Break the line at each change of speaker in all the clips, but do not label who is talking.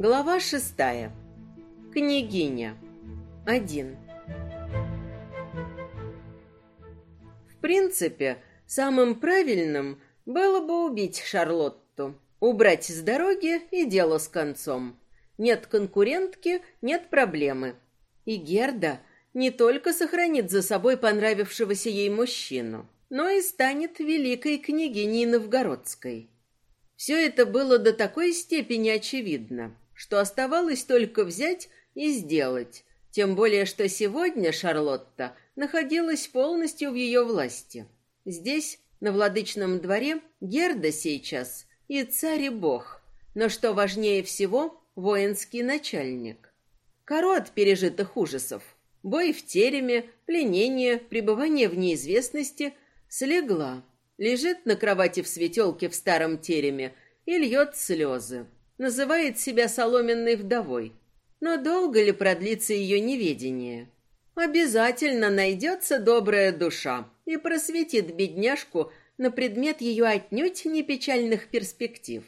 Глава шестая. Княгиня. Один. В принципе, самым правильным было бы убить Шарлотту, убрать с дороги и дело с концом. Нет конкурентки, нет проблемы. И Герда не только сохранит за собой понравившегося ей мужчину, но и станет великой княгиней Новгородской. Все это было до такой степени очевидно, что оставалось только взять и сделать, тем более что сегодня Шарлотта находилась полностью в ее власти. Здесь, на владычном дворе, Герда сейчас и царь и бог, но что важнее всего, воинский начальник. Коро от пережитых ужасов, бой в тереме, пленение, пребывание в неизвестности – Слегла, лежит на кровати в светелке в старом тереме и льет слезы. Называет себя соломенной вдовой. Но долго ли продлится ее неведение? Обязательно найдется добрая душа и просветит бедняжку на предмет ее отнюдь не печальных перспектив.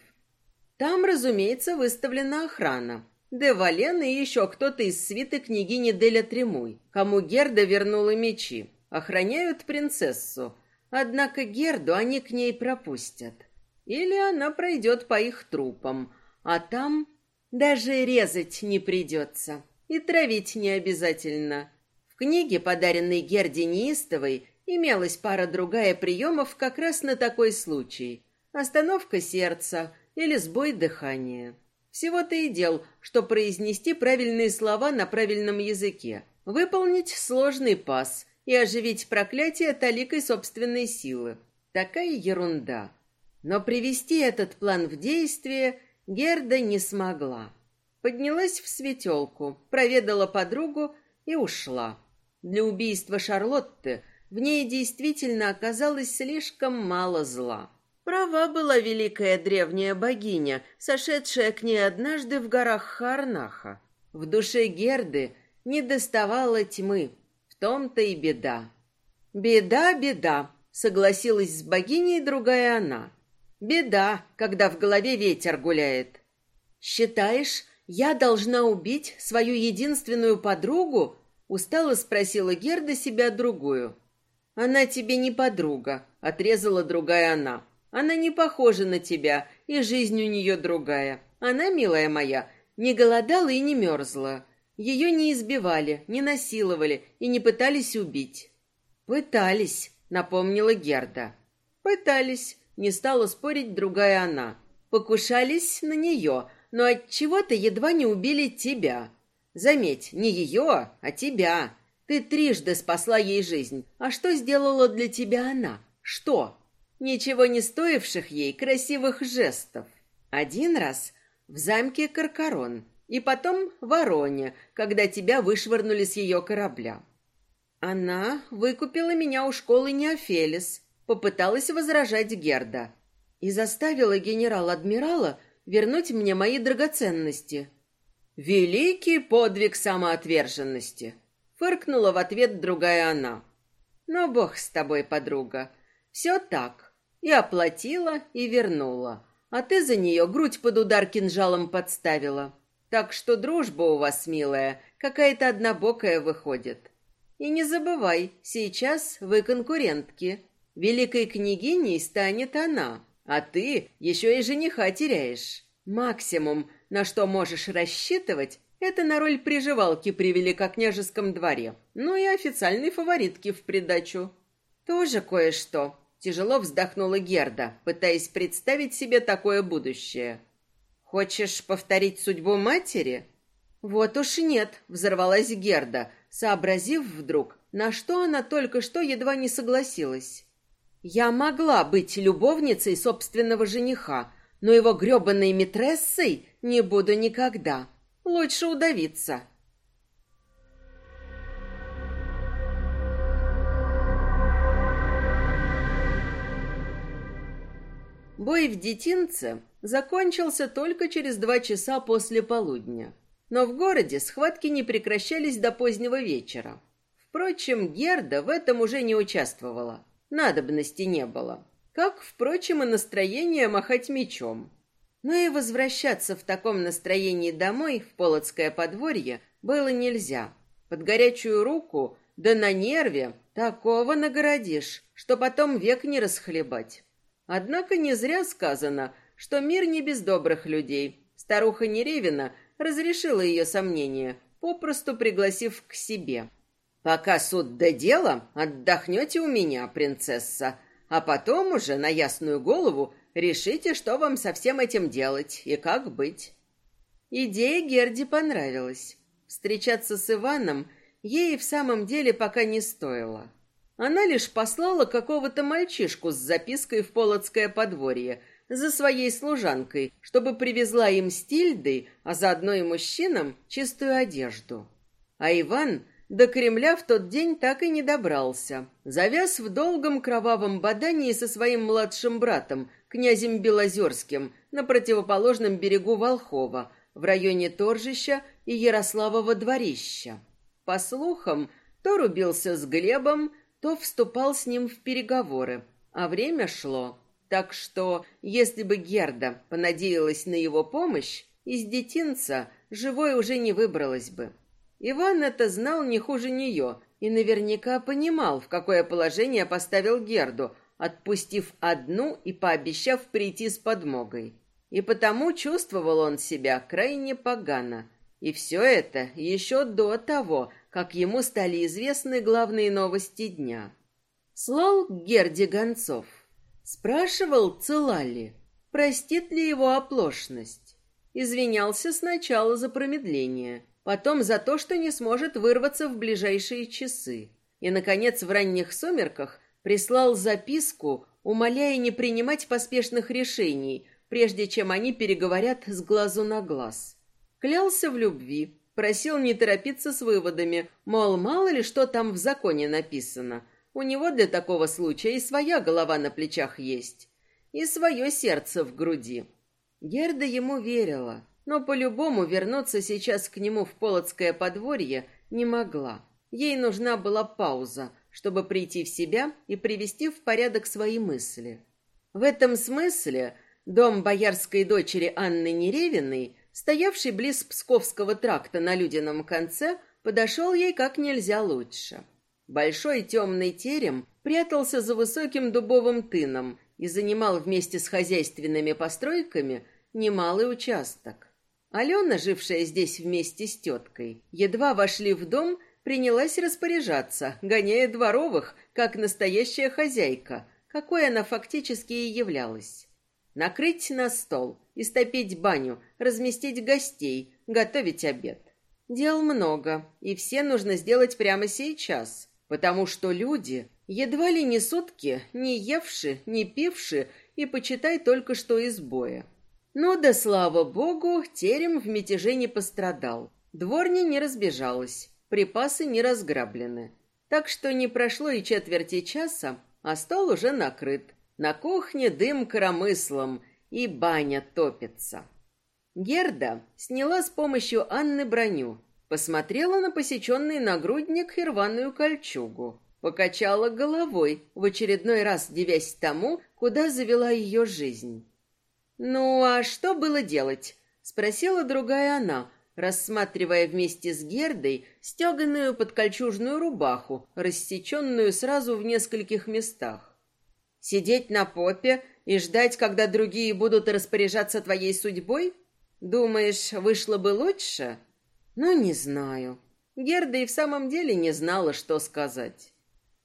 Там, разумеется, выставлена охрана. Де Вален и еще кто-то из свиты княгини Деля Тремуй, кому Герда вернула мечи, охраняют принцессу, Однако Герду они к ней пропустят. Или она пройдет по их трупам, а там даже резать не придется. И травить не обязательно. В книге, подаренной Герде Неистовой, имелась пара-другая приемов как раз на такой случай. Остановка сердца или сбой дыхания. Всего-то и дел, что произнести правильные слова на правильном языке, выполнить сложный пас, и оживить проклятие таликой собственной силы. Такая ерунда. Но привести этот план в действие Герда не смогла. Поднялась в светелку, проведала подругу и ушла. Для убийства Шарлотты в ней действительно оказалось слишком мало зла. Права была великая древняя богиня, сошедшая к ней однажды в горах Харнаха. В душе Герды не доставало тьмы, том-то и беда. Беда, беда, согласилась с богиней другая она. Беда, когда в голове ветер гуляет. Считаешь, я должна убить свою единственную подругу? Устало спросила Герда себя другую. Она тебе не подруга, отрезала другая она. Она не похожа на тебя, и жизнь у нее другая. Она, милая моя, не голодала и не мерзла. Ее не избивали, не насиловали и не пытались убить. Пытались, напомнила Герда. Пытались, не стала спорить другая она. Покушались на нее, но от чего-то едва не убили тебя. Заметь, не ее, а тебя. Ты трижды спасла ей жизнь. А что сделала для тебя она? Что? Ничего не стоивших ей красивых жестов. Один раз в замке Каркарон и потом в Вороне, когда тебя вышвырнули с ее корабля. Она выкупила меня у школы Неофелис, попыталась возражать Герда и заставила генерал-адмирала вернуть мне мои драгоценности. Великий подвиг самоотверженности, фыркнула в ответ другая она. Но бог с тобой, подруга. Все так. И оплатила, и вернула. А ты за нее грудь под удар кинжалом подставила. Так что дружба у вас, милая, какая-то однобокая выходит. И не забывай, сейчас вы конкурентки. Великой княгиней станет она, а ты еще и жениха теряешь. Максимум, на что можешь рассчитывать, это на роль приживалки при великокняжеском дворе. Ну и официальной фаворитки в придачу. Тоже кое-что. Тяжело вздохнула Герда, пытаясь представить себе такое будущее. Хочешь повторить судьбу матери? Вот уж нет, взорвалась Герда, сообразив вдруг, на что она только что едва не согласилась. Я могла быть любовницей собственного жениха, но его грёбаной митрессой не буду никогда. Лучше удавиться. Бой в детинце закончился только через два часа после полудня. Но в городе схватки не прекращались до позднего вечера. Впрочем, Герда в этом уже не участвовала. Надобности не было. Как, впрочем, и настроение махать мечом. Но и возвращаться в таком настроении домой, в Полоцкое подворье, было нельзя. Под горячую руку, да на нерве, такого нагородишь, что потом век не расхлебать. Однако не зря сказано, что мир не без добрых людей. Старуха Неревина разрешила ее сомнения, попросту пригласив к себе. «Пока суд до дела, отдохнете у меня, принцесса, а потом уже на ясную голову решите, что вам со всем этим делать и как быть». Идея Герди понравилась. Встречаться с Иваном ей в самом деле пока не стоило. Она лишь послала какого-то мальчишку с запиской в Полоцкое подворье за своей служанкой, чтобы привезла им с Тильдой, а заодно и мужчинам, чистую одежду. А Иван до Кремля в тот день так и не добрался. Завяз в долгом кровавом бодании со своим младшим братом, князем Белозерским, на противоположном берегу Волхова, в районе Торжища и Ярославова дворища. По слухам, то рубился с Глебом, то вступал с ним в переговоры, а время шло. Так что, если бы Герда понадеялась на его помощь, из детинца живой уже не выбралась бы. Иван это знал не хуже нее и наверняка понимал, в какое положение поставил Герду, отпустив одну и пообещав прийти с подмогой. И потому чувствовал он себя крайне погано. И все это еще до того, как ему стали известны главные новости дня. Слал Герде Гонцов. Спрашивал, цела ли, простит ли его оплошность. Извинялся сначала за промедление – потом за то, что не сможет вырваться в ближайшие часы. И, наконец, в ранних сумерках прислал записку, умоляя не принимать поспешных решений, прежде чем они переговорят с глазу на глаз. Клялся в любви, просил не торопиться с выводами, мол, мало ли что там в законе написано. У него для такого случая и своя голова на плечах есть, и свое сердце в груди. Герда ему верила, но по-любому вернуться сейчас к нему в Полоцкое подворье не могла. Ей нужна была пауза, чтобы прийти в себя и привести в порядок свои мысли. В этом смысле дом боярской дочери Анны Неревиной, стоявший близ Псковского тракта на Людином конце, подошел ей как нельзя лучше. Большой темный терем прятался за высоким дубовым тыном и занимал вместе с хозяйственными постройками немалый участок. Алена, жившая здесь вместе с теткой, едва вошли в дом, принялась распоряжаться, гоняя дворовых, как настоящая хозяйка, какой она фактически и являлась. Накрыть на стол, истопить баню, разместить гостей, готовить обед. Дел много, и все нужно сделать прямо сейчас, потому что люди едва ли не сутки не евши, не пивши и, почитай, только что из боя. Но да слава богу, терем в мятеже не пострадал. Дворня не разбежалась, припасы не разграблены. Так что не прошло и четверти часа, а стол уже накрыт. На кухне дым коромыслом, и баня топится. Герда сняла с помощью Анны броню, посмотрела на посеченный нагрудник и рваную кольчугу, покачала головой, в очередной раз девясь тому, куда завела ее жизнь. «Ну, а что было делать?» — спросила другая она, рассматривая вместе с Гердой стеганую подкольчужную рубаху, рассеченную сразу в нескольких местах. «Сидеть на попе и ждать, когда другие будут распоряжаться твоей судьбой? Думаешь, вышло бы лучше?» «Ну, не знаю». Герда и в самом деле не знала, что сказать.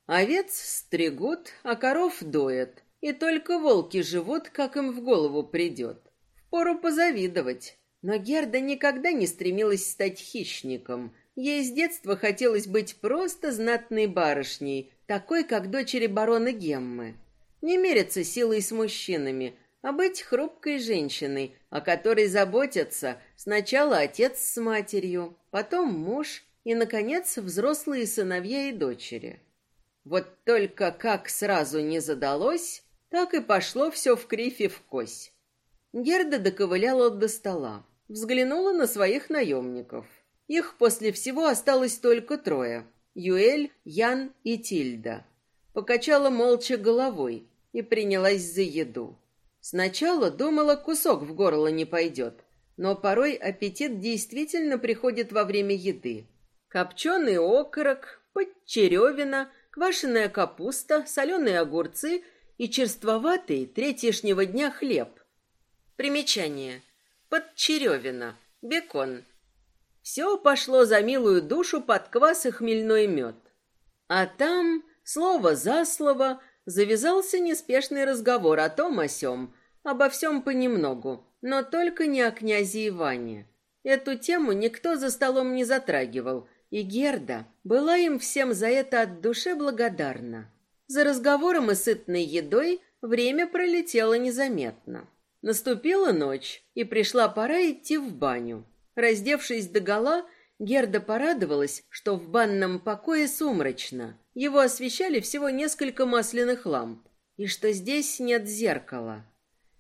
Овец стригут, а коров доят. И только волки живут, как им в голову придет. Впору позавидовать. Но Герда никогда не стремилась стать хищником. Ей с детства хотелось быть просто знатной барышней, такой, как дочери барона Геммы. Не мериться силой с мужчинами, а быть хрупкой женщиной, о которой заботятся сначала отец с матерью, потом муж и, наконец, взрослые сыновья и дочери. Вот только как сразу не задалось, так и пошло все в кривь и в кось. Герда доковыляла до стола, взглянула на своих наемников. Их после всего осталось только трое — Юэль, Ян и Тильда. Покачала молча головой и принялась за еду. Сначала думала, кусок в горло не пойдет, но порой аппетит действительно приходит во время еды. Копченый окорок, подчеревина, квашеная капуста, соленые огурцы и черствоватый третьешнего дня хлеб. Примечание. Подчеревина. Бекон. Все пошло за милую душу под квас и хмельной мед. А там, слово за слово, завязался неспешный разговор о том о сём, обо всем понемногу, но только не о князе Иване. Эту тему никто за столом не затрагивал, и Герда была им всем за это от души благодарна. За разговором и сытной едой время пролетело незаметно. Наступила ночь, и пришла пора идти в баню. Раздевшись догола, Герда порадовалась, что в банном покое сумрачно. Его освещали всего несколько масляных ламп, и что здесь нет зеркала.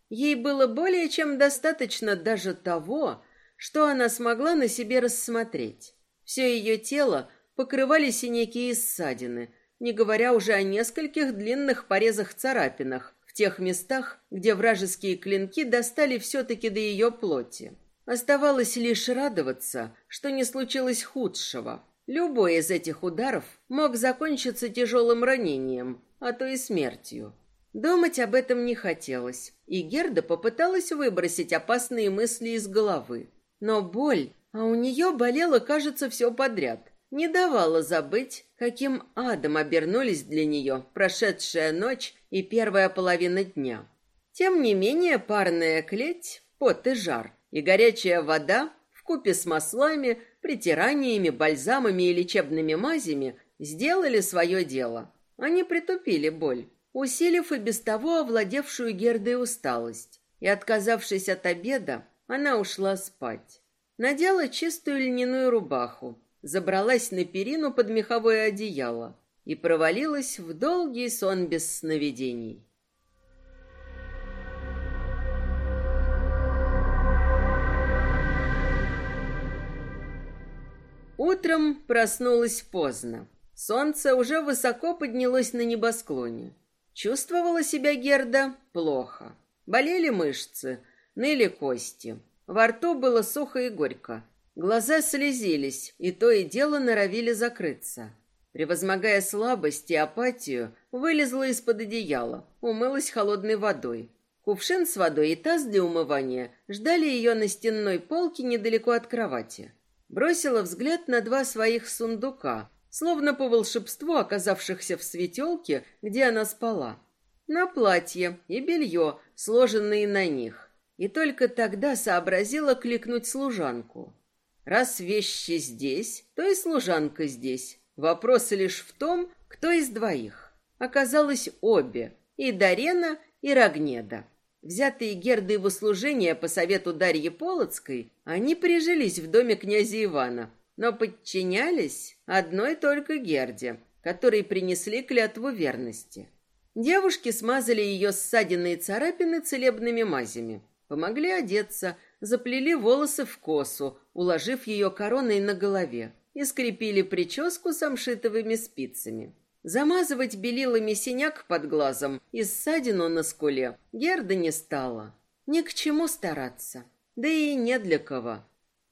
Ей было более чем достаточно даже того, что она смогла на себе рассмотреть. Все ее тело покрывали синяки и ссадины, не говоря уже о нескольких длинных порезах-царапинах в тех местах, где вражеские клинки достали все-таки до ее плоти. Оставалось лишь радоваться, что не случилось худшего. Любой из этих ударов мог закончиться тяжелым ранением, а то и смертью. Думать об этом не хотелось, и Герда попыталась выбросить опасные мысли из головы. Но боль, а у нее болело, кажется, все подряд, не давала забыть, каким адом обернулись для нее прошедшая ночь и первая половина дня. Тем не менее, парная клеть, пот и жар и горячая вода в купе с маслами, притираниями, бальзамами и лечебными мазями сделали свое дело. Они притупили боль усилив и без того овладевшую Гердой усталость. И, отказавшись от обеда, она ушла спать. Надела чистую льняную рубаху, забралась на перину под меховое одеяло и провалилась в долгий сон без сновидений. Утром проснулась поздно. Солнце уже высоко поднялось на небосклоне. Чувствовала себя Герда плохо. Болели мышцы, ныли кости. Во рту было сухо и горько. Глаза слезились, и то и дело норовили закрыться. Превозмогая слабость и апатию, вылезла из-под одеяла, умылась холодной водой. Кувшин с водой и таз для умывания ждали ее на стенной полке недалеко от кровати. Бросила взгляд на два своих сундука, словно по волшебству оказавшихся в светелке, где она спала. На платье и белье, сложенные на них. И только тогда сообразила кликнуть служанку. Раз вещи здесь, то и служанка здесь. Вопрос лишь в том, кто из двоих. Оказалось обе, и Дарена, и Рогнеда. Взятые Гердой в услужение по совету Дарьи Полоцкой, они прижились в доме князя Ивана, но подчинялись одной только Герде, которой принесли клятву верности. Девушки смазали ее ссадины и царапины целебными мазями, помогли одеться, заплели волосы в косу, уложив ее короной на голове, и скрепили прическу самшитовыми спицами. Замазывать белилами синяк под глазом и ссадину на скуле Герда не стала. Ни к чему стараться, да и не для кого.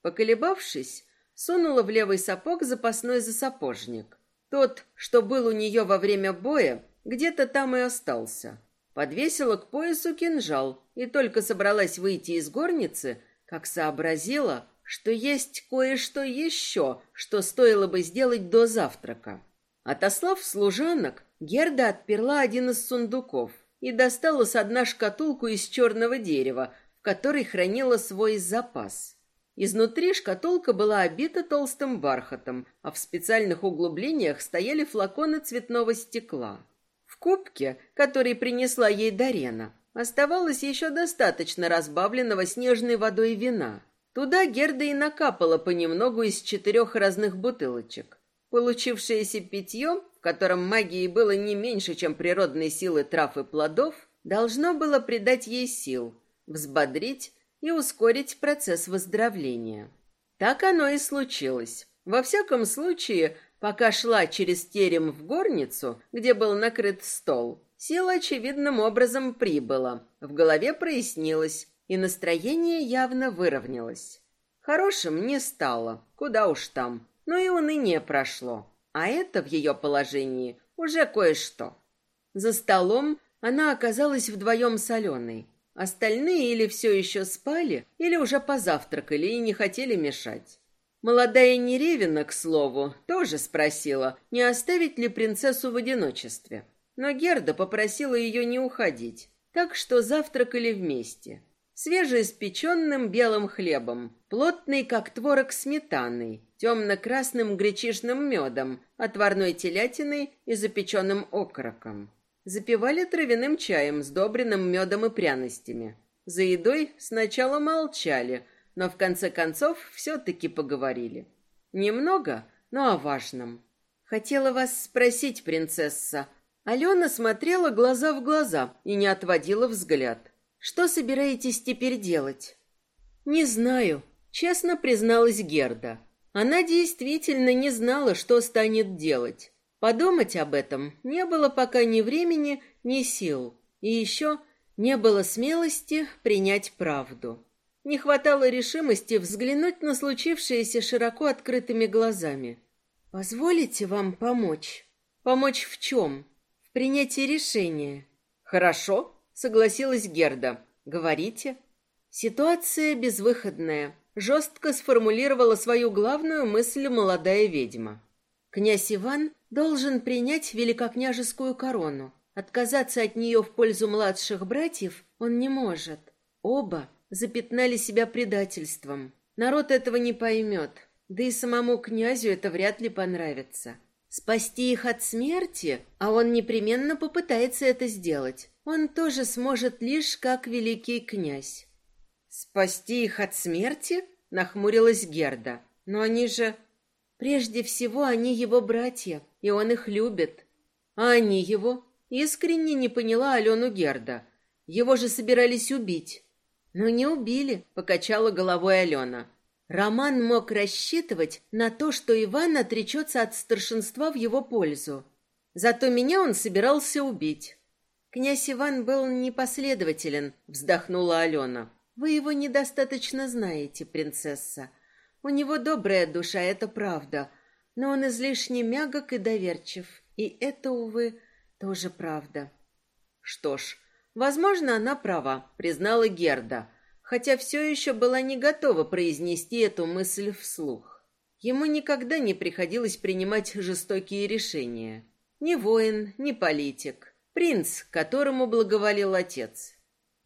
Поколебавшись, сунула в левый сапог запасной засапожник. Тот, что был у нее во время боя, где-то там и остался. Подвесила к поясу кинжал и только собралась выйти из горницы, как сообразила, что есть кое-что еще, что стоило бы сделать до завтрака. Отослав служанок, Герда отперла один из сундуков и достала с дна шкатулку из черного дерева, в которой хранила свой запас. Изнутри шкатулка была обита толстым бархатом, а в специальных углублениях стояли флаконы цветного стекла. Кубке, который принесла ей Дарена, оставалось еще достаточно разбавленного снежной водой вина. Туда Герда и накапала понемногу из четырех разных бутылочек. Получившееся питье, в котором магии было не меньше, чем природной силы трав и плодов, должно было придать ей сил, взбодрить и ускорить процесс выздоровления. Так оно и случилось. Во всяком случае, пока шла через терем в горницу, где был накрыт стол, Сила очевидным образом прибыла, в голове прояснилось, и настроение явно выровнялось. Хорошим не стало, куда уж там, но и уныние прошло, а это в ее положении уже кое-что. За столом она оказалась вдвоем с Аленой. Остальные или все еще спали, или уже позавтракали и не хотели мешать. Молодая Неревина, к слову, тоже спросила, не оставить ли принцессу в одиночестве. Но Герда попросила ее не уходить, так что завтракали вместе. Свежеиспеченным белым хлебом, плотный, как творог сметаной, темно-красным гречишным медом, отварной телятиной и запеченным окороком. Запивали травяным чаем, сдобренным медом и пряностями. За едой сначала молчали – но в конце концов все-таки поговорили. Немного, но о важном. Хотела вас спросить, принцесса. Алена смотрела глаза в глаза и не отводила взгляд. Что собираетесь теперь делать? Не знаю, честно призналась Герда. Она действительно не знала, что станет делать. Подумать об этом не было пока ни времени, ни сил. И еще не было смелости принять правду. Не хватало решимости взглянуть на случившееся широко открытыми глазами. «Позволите вам помочь?» «Помочь в чем?» «В принятии решения». «Хорошо», — согласилась Герда. «Говорите». «Ситуация безвыходная», — жестко сформулировала свою главную мысль молодая ведьма. «Князь Иван должен принять великокняжескую корону. Отказаться от нее в пользу младших братьев он не может. Оба запятнали себя предательством. Народ этого не поймет, да и самому князю это вряд ли понравится. Спасти их от смерти, а он непременно попытается это сделать, он тоже сможет лишь как великий князь. «Спасти их от смерти?» — нахмурилась Герда. «Но они же...» «Прежде всего, они его братья, и он их любит. А они его?» Искренне не поняла Алену Герда. Его же собирались убить. «Ну не убили», — покачала головой Алена. Роман мог рассчитывать на то, что Иван отречется от старшинства в его пользу. Зато меня он собирался убить. «Князь Иван был непоследователен», — вздохнула Алена. «Вы его недостаточно знаете, принцесса. У него добрая душа, это правда, но он излишне мягок и доверчив, и это, увы, тоже правда». «Что ж, Возможно, она права, признала Герда, хотя все еще была не готова произнести эту мысль вслух. Ему никогда не приходилось принимать жестокие решения. Ни воин, ни политик. Принц, которому благоволил отец.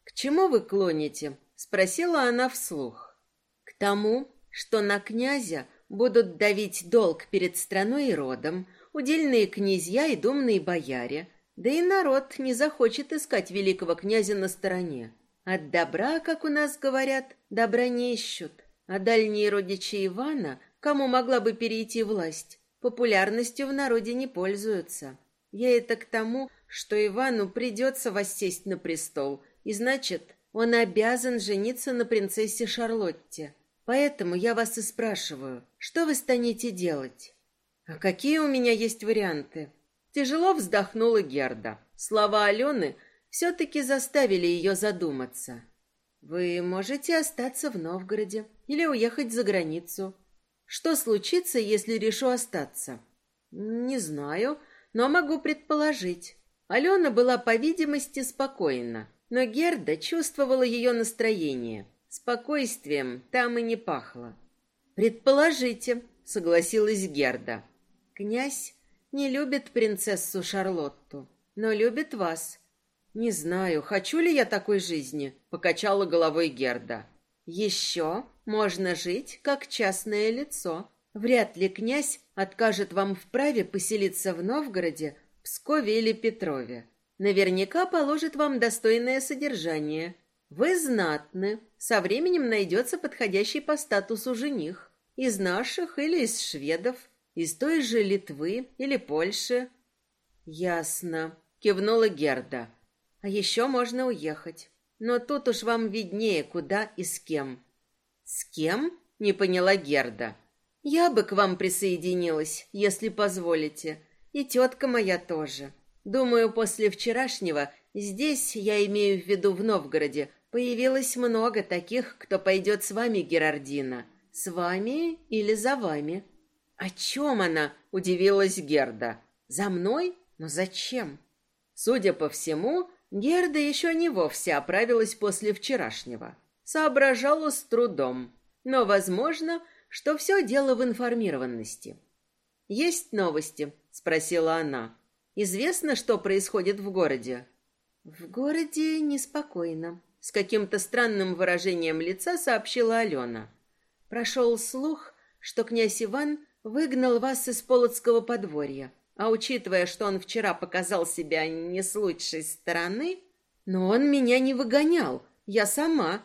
«К чему вы клоните?» — спросила она вслух. «К тому, что на князя будут давить долг перед страной и родом, удельные князья и думные бояре, да и народ не захочет искать великого князя на стороне. От добра, как у нас говорят, добра не ищут. А дальние родичи Ивана, кому могла бы перейти власть, популярностью в народе не пользуются. Я это к тому, что Ивану придется воссесть на престол, и значит, он обязан жениться на принцессе Шарлотте. Поэтому я вас и спрашиваю, что вы станете делать? А какие у меня есть варианты? Тяжело вздохнула Герда. Слова Алены все-таки заставили ее задуматься. «Вы можете остаться в Новгороде или уехать за границу. Что случится, если решу остаться?» «Не знаю, но могу предположить». Алена была, по видимости, спокойна, но Герда чувствовала ее настроение. Спокойствием там и не пахло. «Предположите», — согласилась Герда. «Князь не любит принцессу Шарлотту, но любит вас. Не знаю, хочу ли я такой жизни, покачала головой Герда. Еще можно жить как частное лицо. Вряд ли князь откажет вам в праве поселиться в Новгороде, Пскове или Петрове. Наверняка положит вам достойное содержание. Вы знатны, со временем найдется подходящий по статусу жених. Из наших или из шведов. Из той же Литвы или Польши? Ясно, кивнула Герда. А еще можно уехать. Но тут уж вам виднее, куда и с кем. С кем? Не поняла Герда. Я бы к вам присоединилась, если позволите. И тетка моя тоже. Думаю, после вчерашнего здесь, я имею в виду в Новгороде, появилось много таких, кто пойдет с вами, Герардина. С вами или за вами?» «О чем она?» — удивилась Герда. «За мной? Но зачем?» Судя по всему, Герда еще не вовсе оправилась после вчерашнего. Соображала с трудом. Но, возможно, что все дело в информированности. «Есть новости?» — спросила она. Известно, что происходит в городе? В городе неспокойно, с каким-то странным выражением лица сообщила Алена. Прошел слух, что князь Иван выгнал вас из Полоцкого подворья. А учитывая, что он вчера показал себя не с лучшей стороны, но он меня не выгонял, я сама.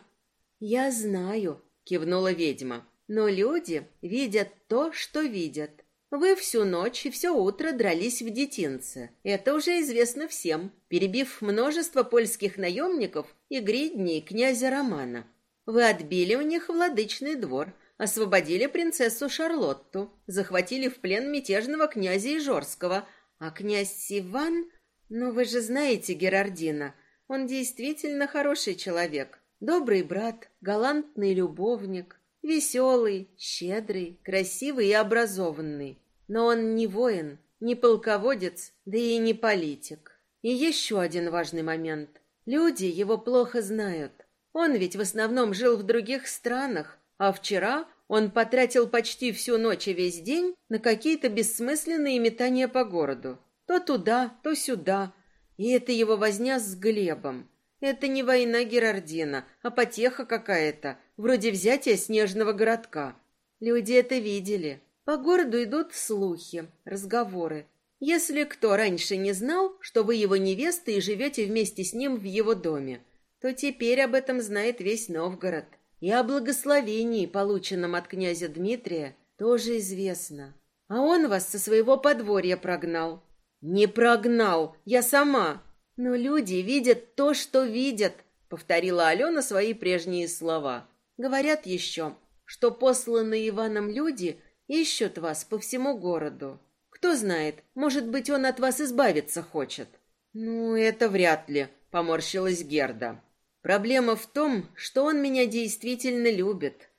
Я знаю, кивнула ведьма. Но люди видят то, что видят. Вы всю ночь и все утро дрались в детинце. Это уже известно всем, перебив множество польских наемников и гридней князя Романа. Вы отбили у них владычный двор, освободили принцессу Шарлотту, захватили в плен мятежного князя Ижорского, а князь Иван... Ну, вы же знаете Герардина, он действительно хороший человек, добрый брат, галантный любовник, веселый, щедрый, красивый и образованный. Но он не воин, не полководец, да и не политик. И еще один важный момент. Люди его плохо знают. Он ведь в основном жил в других странах, а вчера он потратил почти всю ночь и весь день на какие-то бессмысленные метания по городу. То туда, то сюда. И это его возня с Глебом. Это не война Герардина, а потеха какая-то, вроде взятия снежного городка. Люди это видели. По городу идут слухи, разговоры. Если кто раньше не знал, что вы его невеста и живете вместе с ним в его доме, то теперь об этом знает весь Новгород. И о благословении, полученном от князя Дмитрия, тоже известно. А он вас со своего подворья прогнал. Не прогнал, я сама. Но люди видят то, что видят, повторила Алена свои прежние слова. Говорят еще, что посланные Иваном люди – Ищут вас по всему городу. Кто знает, может быть, он от вас избавиться хочет. Ну, это вряд ли, поморщилась Герда. Проблема в том, что он меня действительно любит.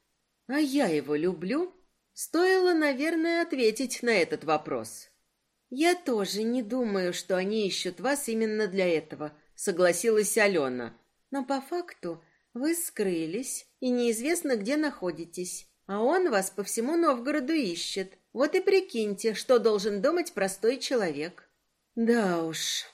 А я его люблю? Стоило, наверное, ответить на этот вопрос. Я тоже не думаю, что они ищут вас именно для этого, согласилась Алена. Но по факту вы скрылись и неизвестно, где находитесь. А он вас по всему Новгороду ищет. Вот и прикиньте, что должен думать простой человек. Да уж.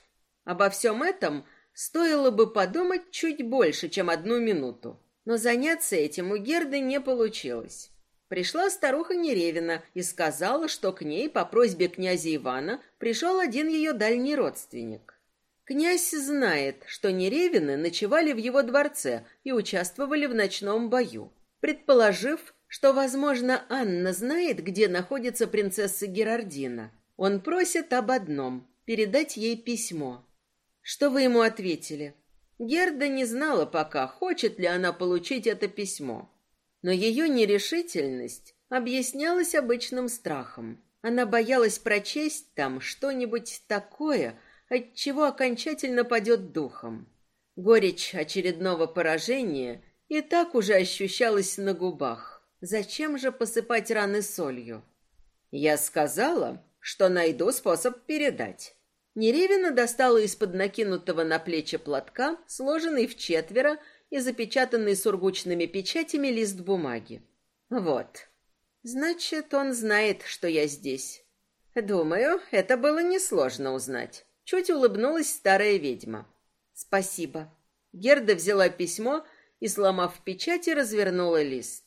Обо всем этом стоило бы подумать чуть больше, чем одну минуту. Но заняться этим у Герды не получилось. Пришла старуха Неревина и сказала, что к ней по просьбе князя Ивана пришел один ее дальний родственник. Князь знает, что Неревины ночевали в его дворце и участвовали в ночном бою. Предположив, что, возможно, Анна знает, где находится принцесса Герардина. Он просит об одном — передать ей письмо. Что вы ему ответили? Герда не знала пока, хочет ли она получить это письмо. Но ее нерешительность объяснялась обычным страхом. Она боялась прочесть там что-нибудь такое, от чего окончательно падет духом. Горечь очередного поражения и так уже ощущалась на губах. Зачем же посыпать раны солью? Я сказала, что найду способ передать. Неревина достала из-под накинутого на плечи платка, сложенный в четверо и запечатанный сургучными печатями лист бумаги. Вот. Значит, он знает, что я здесь. Думаю, это было несложно узнать. Чуть улыбнулась старая ведьма. Спасибо. Герда взяла письмо и, сломав печати, развернула лист.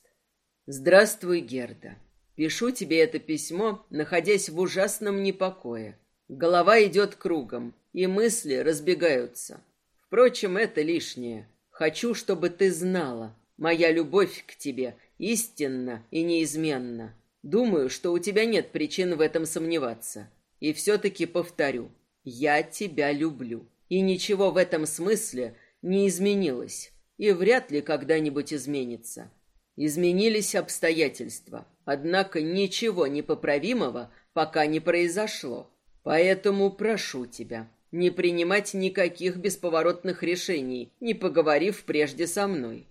Здравствуй, Герда. Пишу тебе это письмо, находясь в ужасном непокое. Голова идет кругом, и мысли разбегаются. Впрочем, это лишнее. Хочу, чтобы ты знала, моя любовь к тебе истинна и неизменна. Думаю, что у тебя нет причин в этом сомневаться. И все-таки повторю, я тебя люблю. И ничего в этом смысле не изменилось, и вряд ли когда-нибудь изменится. Изменились обстоятельства, однако ничего непоправимого пока не произошло. Поэтому прошу тебя, Не принимать никаких бесповоротных решений, не поговорив прежде со мной.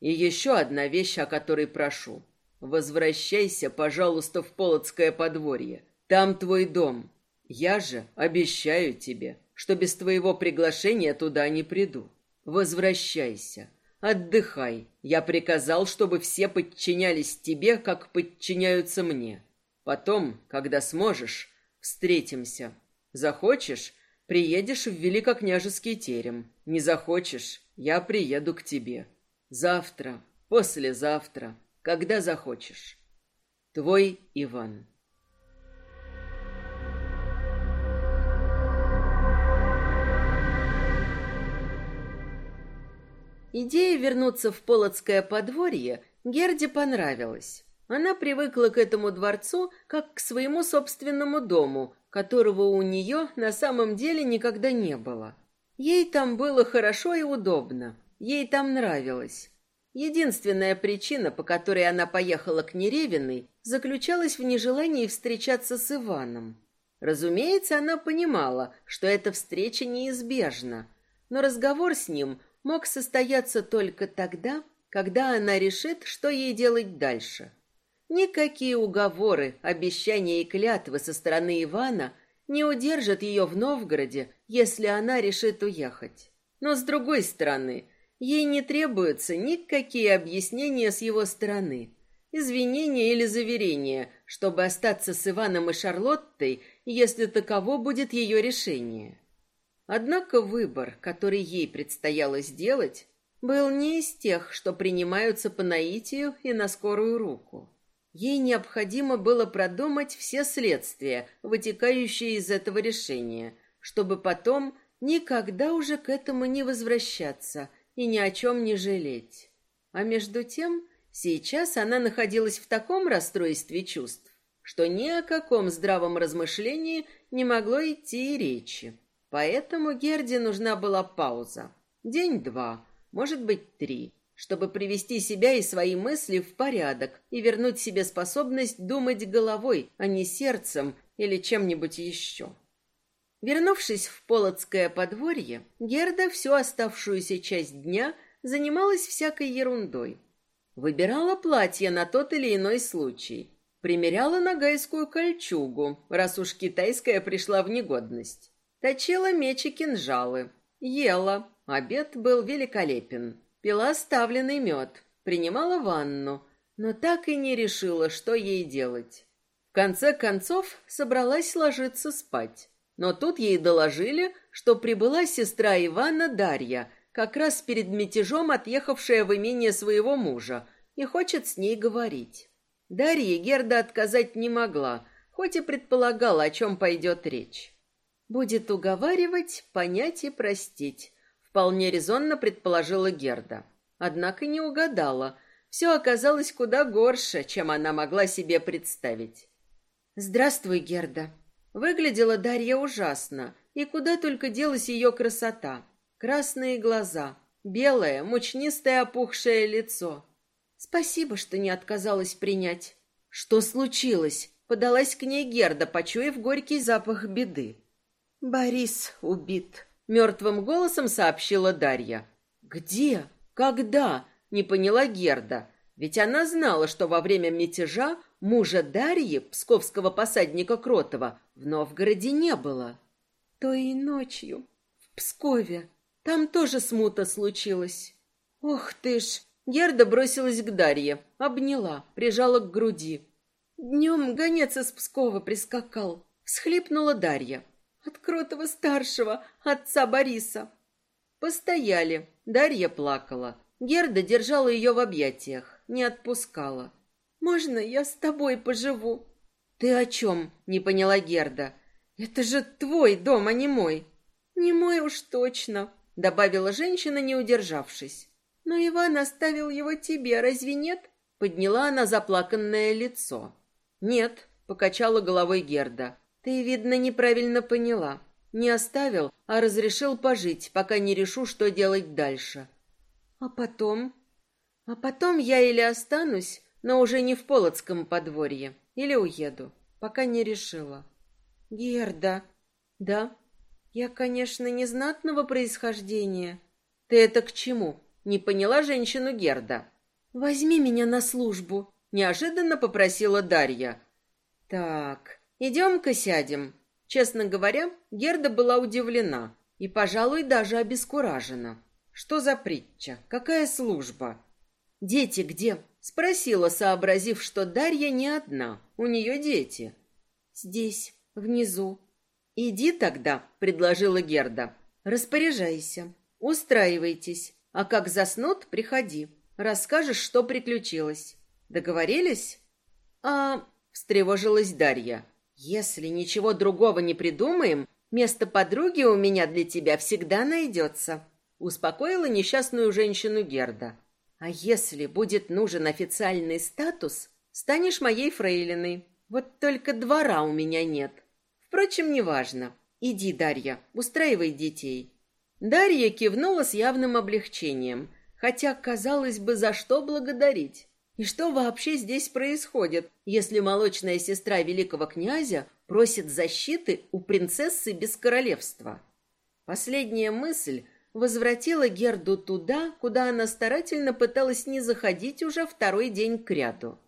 И еще одна вещь, о которой прошу. Возвращайся, пожалуйста, в Полоцкое подворье. Там твой дом. Я же обещаю тебе, что без твоего приглашения туда не приду. Возвращайся. Отдыхай. Я приказал, чтобы все подчинялись тебе, как подчиняются мне. Потом, когда сможешь, встретимся. Захочешь, приедешь в Великокняжеский терем. Не захочешь, я приеду к тебе. Завтра, послезавтра, когда захочешь. Твой Иван. Идея вернуться в Полоцкое подворье Герде понравилась. Она привыкла к этому дворцу как к своему собственному дому, которого у нее на самом деле никогда не было. Ей там было хорошо и удобно. Ей там нравилось. Единственная причина, по которой она поехала к Неревиной, заключалась в нежелании встречаться с Иваном. Разумеется, она понимала, что эта встреча неизбежна, но разговор с ним мог состояться только тогда, когда она решит, что ей делать дальше. Никакие уговоры, обещания и клятвы со стороны Ивана не удержат ее в Новгороде, если она решит уехать. Но с другой стороны, ей не требуются никакие объяснения с его стороны, извинения или заверения, чтобы остаться с Иваном и Шарлоттой, если таково будет ее решение. Однако выбор, который ей предстояло сделать, был не из тех, что принимаются по наитию и на скорую руку. Ей необходимо было продумать все следствия, вытекающие из этого решения, чтобы потом никогда уже к этому не возвращаться и ни о чем не жалеть. А между тем, сейчас она находилась в таком расстройстве чувств, что ни о каком здравом размышлении не могло идти и речи. Поэтому Герде нужна была пауза. День-два, может быть, три, чтобы привести себя и свои мысли в порядок и вернуть себе способность думать головой, а не сердцем или чем-нибудь еще. Вернувшись в Полоцкое подворье, Герда всю оставшуюся часть дня занималась всякой ерундой. Выбирала платье на тот или иной случай. Примеряла нагайскую кольчугу, раз уж китайская пришла в негодность. Точила меч и кинжалы. Ела. Обед был великолепен. Пила ставленный мед. Принимала ванну. Но так и не решила, что ей делать. В конце концов, собралась ложиться спать. Но тут ей доложили, что прибыла сестра Ивана Дарья, как раз перед мятежом отъехавшая в имение своего мужа, и хочет с ней говорить. Дарье Герда отказать не могла, хоть и предполагала, о чем пойдет речь. Будет уговаривать, понять и простить, вполне резонно предположила Герда. Однако не угадала. Все оказалось куда горше, чем она могла себе представить. Здравствуй, Герда. Выглядела Дарья ужасно, и куда только делась ее красота. Красные глаза, белое, мучнистое опухшее лицо. Спасибо, что не отказалась принять. Что случилось? Подалась к ней Герда, почуяв горький запах беды. «Борис убит», — мертвым голосом сообщила Дарья. «Где? Когда?» — не поняла Герда. Ведь она знала, что во время мятежа мужа Дарьи, псковского посадника Кротова, в Новгороде не было. Той ночью в Пскове. Там тоже смута случилась. Ох ты ж! Герда бросилась к Дарье, обняла, прижала к груди. Днем гонец из Пскова прискакал. Всхлипнула Дарья. От Кротова-старшего, отца Бориса. Постояли. Дарья плакала. Герда держала ее в объятиях, не отпускала. «Можно я с тобой поживу?» «Ты о чем?» — не поняла Герда. «Это же твой дом, а не мой». «Не мой уж точно», — добавила женщина, не удержавшись. «Но Иван оставил его тебе, разве нет?» Подняла она заплаканное лицо. «Нет», — покачала головой Герда. Ты, видно, неправильно поняла. Не оставил, а разрешил пожить, пока не решу, что делать дальше. А потом? А потом я или останусь, но уже не в Полоцком подворье, или уеду, пока не решила. Герда. Да. Я, конечно, не знатного происхождения. Ты это к чему? Не поняла женщину Герда. Возьми меня на службу, неожиданно попросила Дарья. Так, идем-ка сядем. Честно говоря, Герда была удивлена и, пожалуй, даже обескуражена. Что за притча? Какая служба? Дети где? Спросила, сообразив, что Дарья не одна, у нее дети. Здесь, внизу. Иди тогда, предложила Герда. Распоряжайся. Устраивайтесь. А как заснут, приходи. Расскажешь, что приключилось. Договорились? А, встревожилась Дарья. Если ничего другого не придумаем, место подруги у меня для тебя всегда найдется. Успокоила несчастную женщину Герда. А если будет нужен официальный статус, станешь моей фрейлиной. Вот только двора у меня нет. Впрочем, неважно. Иди, Дарья, устраивай детей. Дарья кивнула с явным облегчением, хотя, казалось бы, за что благодарить. И что вообще здесь происходит, если молочная сестра великого князя просит защиты у принцессы без королевства? Последняя мысль возвратила Герду туда, куда она старательно пыталась не заходить уже второй день кряду.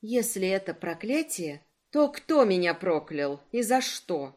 Если это проклятие, то кто меня проклял и за что?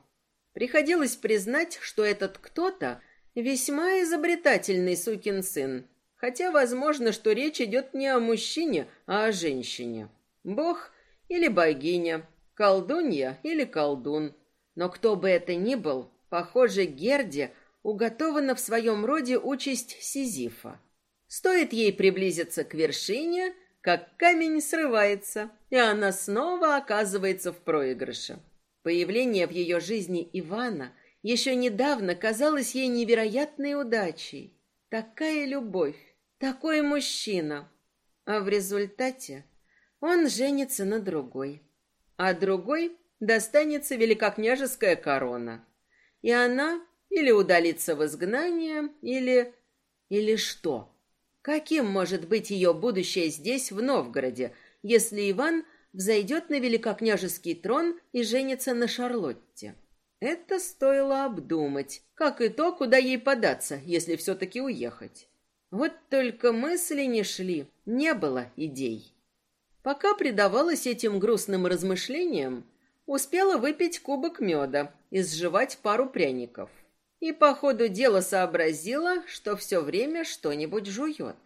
Приходилось признать, что этот кто-то весьма изобретательный сукин сын, хотя возможно, что речь идет не о мужчине, а о женщине. Бог или богиня, колдунья или колдун. Но кто бы это ни был, похоже, Герде уготована в своем роде участь Сизифа. Стоит ей приблизиться к вершине, как камень срывается, и она снова оказывается в проигрыше. Появление в ее жизни Ивана еще недавно казалось ей невероятной удачей. Такая любовь, такой мужчина. А в результате он женится на другой. А другой достанется великокняжеская корона. И она или удалиться в изгнание, или... Или что? Каким может быть ее будущее здесь, в Новгороде, если Иван взойдет на великокняжеский трон и женится на Шарлотте? Это стоило обдумать, как и то, куда ей податься, если все-таки уехать. Вот только мысли не шли, не было идей. Пока предавалась этим грустным размышлениям, успела выпить кубок меда и сживать пару пряников и по ходу дела сообразила, что все время что-нибудь жует.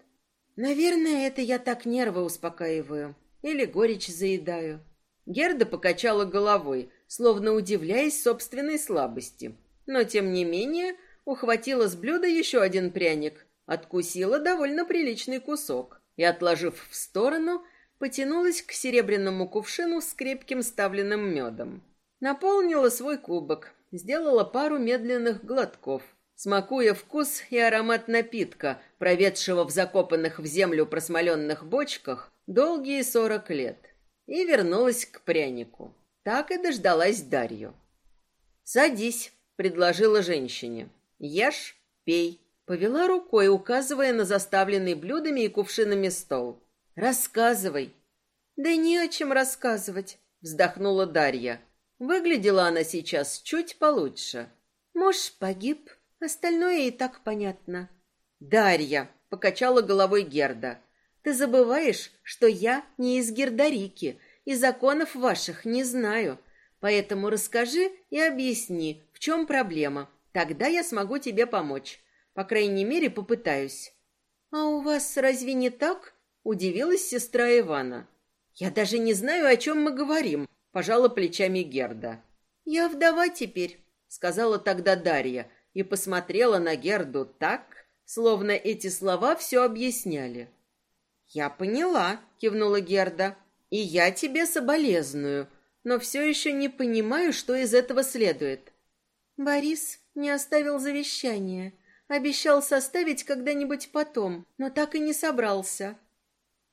Наверное, это я так нервы успокаиваю или горечь заедаю. Герда покачала головой, словно удивляясь собственной слабости, но тем не менее ухватила с блюда еще один пряник, откусила довольно приличный кусок и, отложив в сторону, потянулась к серебряному кувшину с крепким ставленным медом. Наполнила свой кубок, сделала пару медленных глотков, смакуя вкус и аромат напитка, проведшего в закопанных в землю просмоленных бочках долгие сорок лет, и вернулась к прянику. Так и дождалась Дарью. «Садись», — предложила женщине. «Ешь, пей». Повела рукой, указывая на заставленный блюдами и кувшинами стол. «Рассказывай». «Да не о чем рассказывать», — вздохнула Дарья. Выглядела она сейчас чуть получше. Муж погиб, остальное и так понятно. Дарья покачала головой Герда. Ты забываешь, что я не из Гердарики и законов ваших не знаю. Поэтому расскажи и объясни, в чем проблема. Тогда я смогу тебе помочь. По крайней мере, попытаюсь. А у вас разве не так? Удивилась сестра Ивана. Я даже не знаю, о чем мы говорим, пожала плечами Герда. «Я вдова теперь», — сказала тогда Дарья и посмотрела на Герду так, словно эти слова все объясняли. «Я поняла», — кивнула Герда, — «и я тебе соболезную, но все еще не понимаю, что из этого следует». Борис не оставил завещания, обещал составить когда-нибудь потом, но так и не собрался.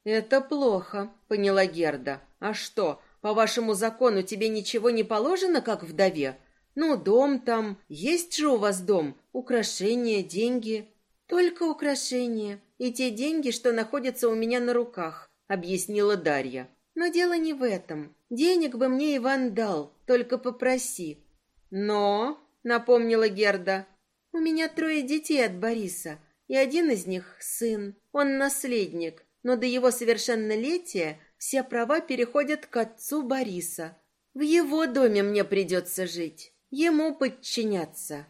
«Это плохо», — поняла Герда. «А что, по вашему закону тебе ничего не положено, как вдове? Ну, дом там, есть же у вас дом, украшения, деньги. Только украшения и те деньги, что находятся у меня на руках, объяснила Дарья. Но дело не в этом. Денег бы мне Иван дал, только попроси. Но, напомнила Герда. У меня трое детей от Бориса, и один из них сын. Он наследник, но до его совершеннолетия все права переходят к отцу Бориса. В его доме мне придется жить, ему подчиняться.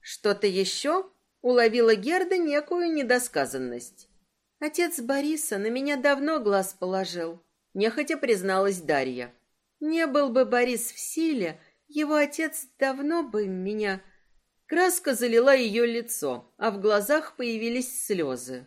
Что-то еще? Уловила Герда некую недосказанность. Отец Бориса на меня давно глаз положил, нехотя призналась Дарья. Не был бы Борис в силе, его отец давно бы меня... Краска залила ее лицо, а в глазах появились слезы.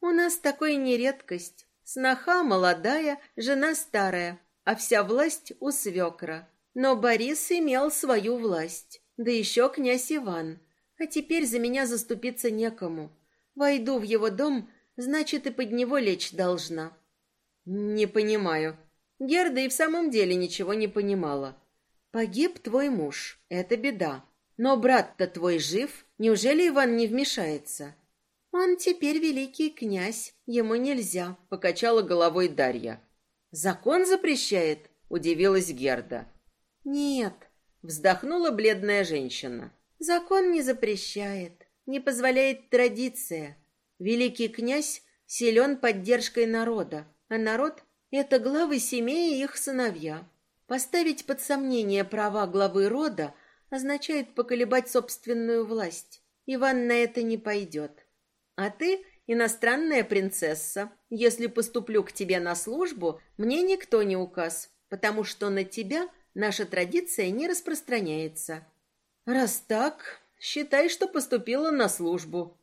У нас такой не редкость. Сноха молодая, жена старая, а вся власть у свекра. Но Борис имел свою власть, да еще князь Иван. А теперь за меня заступиться некому. Войду в его дом, значит, и под него лечь должна. Не понимаю. Герда и в самом деле ничего не понимала. Погиб твой муж, это беда. Но брат-то твой жив, неужели Иван не вмешается? Он теперь великий князь, ему нельзя, покачала головой Дарья. Закон запрещает, удивилась Герда. Нет, вздохнула бледная женщина. Закон не запрещает, не позволяет традиция. Великий князь силен поддержкой народа, а народ — это главы семей и их сыновья. Поставить под сомнение права главы рода означает поколебать собственную власть. Иван на это не пойдет. А ты иностранная принцесса. Если поступлю к тебе на службу, мне никто не указ, потому что на тебя наша традиция не распространяется. Раз так, считай, что поступила на службу.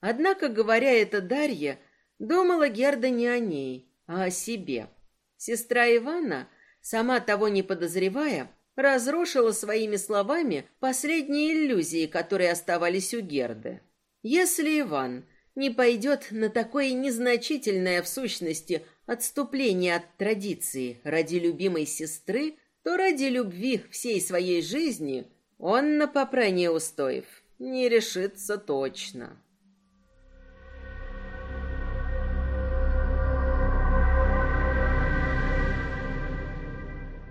Однако, говоря это Дарья, думала Герда не о ней, а о себе. Сестра Ивана сама того не подозревая, разрушила своими словами последние иллюзии, которые оставались у Герды. Если Иван не пойдет на такое незначительное в сущности отступление от традиции ради любимой сестры, то ради любви всей своей жизни он на попрание устоев не решится точно.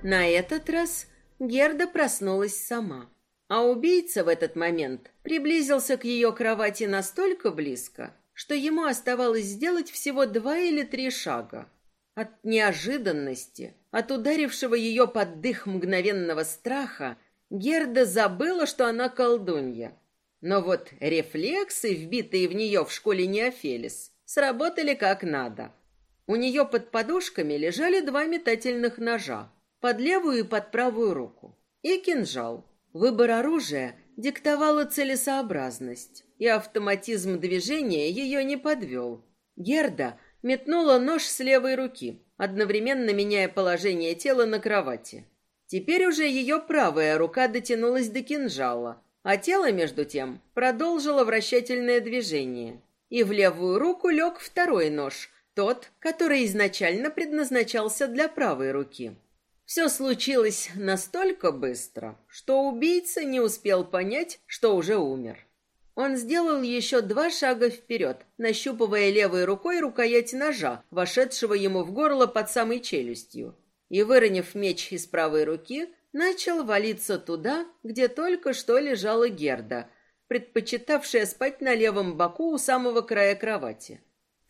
На этот раз Герда проснулась сама, а убийца в этот момент приблизился к ее кровати настолько близко, что ему оставалось сделать всего два или три шага. От неожиданности, от ударившего ее под дых мгновенного страха, Герда забыла, что она колдунья. Но вот рефлексы, вбитые в нее в школе Неофелис, сработали как надо. У нее под подушками лежали два метательных ножа, под левую и под правую руку. И кинжал. Выбор оружия диктовала целесообразность, и автоматизм движения ее не подвел. Герда метнула нож с левой руки, одновременно меняя положение тела на кровати. Теперь уже ее правая рука дотянулась до кинжала, а тело, между тем, продолжило вращательное движение. И в левую руку лег второй нож, тот, который изначально предназначался для правой руки. Все случилось настолько быстро, что убийца не успел понять, что уже умер. Он сделал еще два шага вперед, нащупывая левой рукой рукоять ножа, вошедшего ему в горло под самой челюстью, и, выронив меч из правой руки, начал валиться туда, где только что лежала Герда, предпочитавшая спать на левом боку у самого края кровати.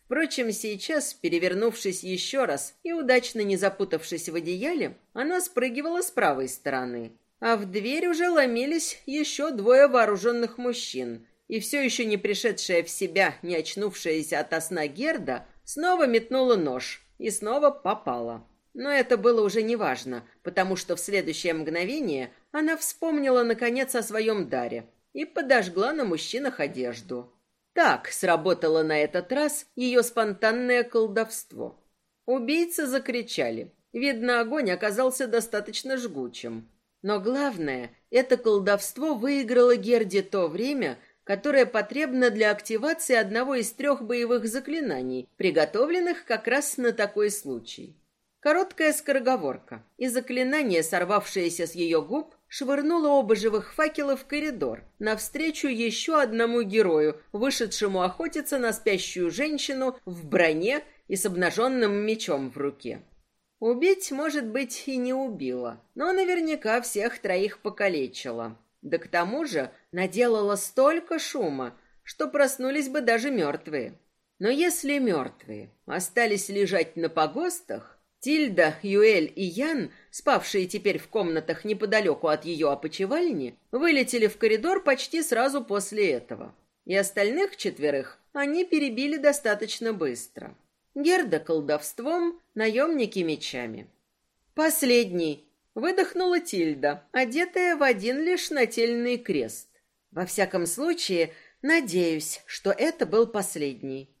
Впрочем, сейчас, перевернувшись еще раз и удачно не запутавшись в одеяле, она спрыгивала с правой стороны, а в дверь уже ломились еще двое вооруженных мужчин, и все еще не пришедшая в себя, не очнувшаяся от сна Герда, снова метнула нож и снова попала. Но это было уже неважно, потому что в следующее мгновение она вспомнила наконец о своем даре и подожгла на мужчинах одежду. Так сработало на этот раз ее спонтанное колдовство. Убийцы закричали. Видно, огонь оказался достаточно жгучим. Но главное, это колдовство выиграло Герде то время, которое потребно для активации одного из трех боевых заклинаний, приготовленных как раз на такой случай. Короткая скороговорка, и заклинание, сорвавшееся с ее губ, швырнула оба живых факела в коридор, навстречу еще одному герою, вышедшему охотиться на спящую женщину в броне и с обнаженным мечом в руке. Убить, может быть, и не убила, но наверняка всех троих покалечила. Да к тому же наделала столько шума, что проснулись бы даже мертвые. Но если мертвые остались лежать на погостах, Тильда, Юэль и Ян, спавшие теперь в комнатах неподалеку от ее опочивальни, вылетели в коридор почти сразу после этого. И остальных четверых они перебили достаточно быстро. Герда колдовством, наемники мечами. Последний. Выдохнула Тильда, одетая в один лишь нательный крест. Во всяком случае, надеюсь, что это был последний.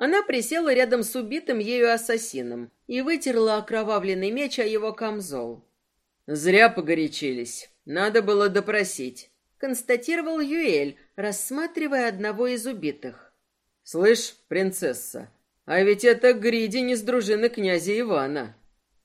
Она присела рядом с убитым ею ассасином и вытерла окровавленный меч о его камзол. «Зря погорячились. Надо было допросить», — констатировал Юэль, рассматривая одного из убитых. «Слышь, принцесса, а ведь это Гриди не с дружины князя Ивана».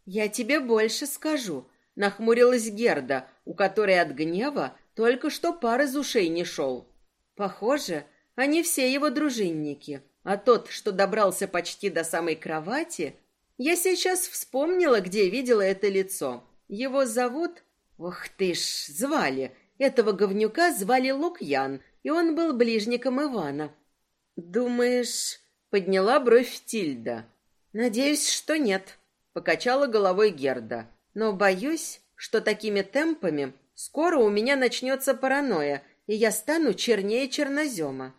«Я тебе больше скажу», — нахмурилась Герда, у которой от гнева только что пар из ушей не шел. «Похоже, они все его дружинники». А тот, что добрался почти до самой кровати, я сейчас вспомнила, где видела это лицо. Его зовут... Ох ты ж, звали. Этого говнюка звали Лукьян, и он был ближником Ивана. Думаешь, подняла бровь Тильда. Надеюсь, что нет, покачала головой Герда. Но боюсь, что такими темпами скоро у меня начнется паранойя, и я стану чернее чернозема.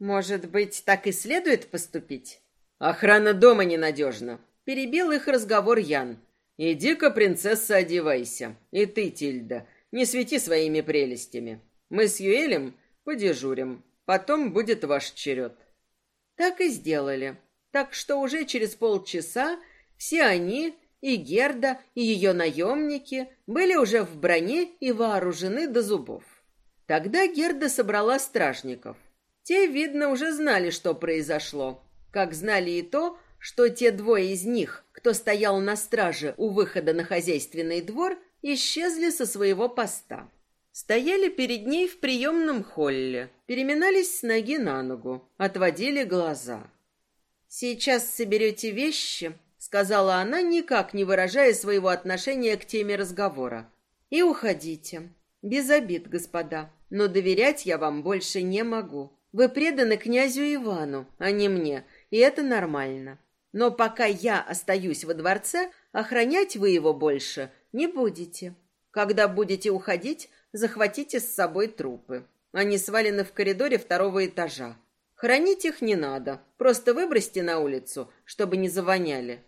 Может быть, так и следует поступить? Охрана дома ненадежна. Перебил их разговор Ян. Иди-ка, принцесса, одевайся. И ты, Тильда, не свети своими прелестями. Мы с Юэлем подежурим. Потом будет ваш черед. Так и сделали. Так что уже через полчаса все они, и Герда, и ее наемники, были уже в броне и вооружены до зубов. Тогда Герда собрала стражников – те, видно, уже знали, что произошло. Как знали и то, что те двое из них, кто стоял на страже у выхода на хозяйственный двор, исчезли со своего поста. Стояли перед ней в приемном холле, переминались с ноги на ногу, отводили глаза. «Сейчас соберете вещи», — сказала она, никак не выражая своего отношения к теме разговора. «И уходите. Без обид, господа, но доверять я вам больше не могу. Вы преданы князю Ивану, а не мне, и это нормально. Но пока я остаюсь во дворце, охранять вы его больше не будете. Когда будете уходить, захватите с собой трупы. Они свалены в коридоре второго этажа. Хранить их не надо, просто выбросьте на улицу, чтобы не завоняли.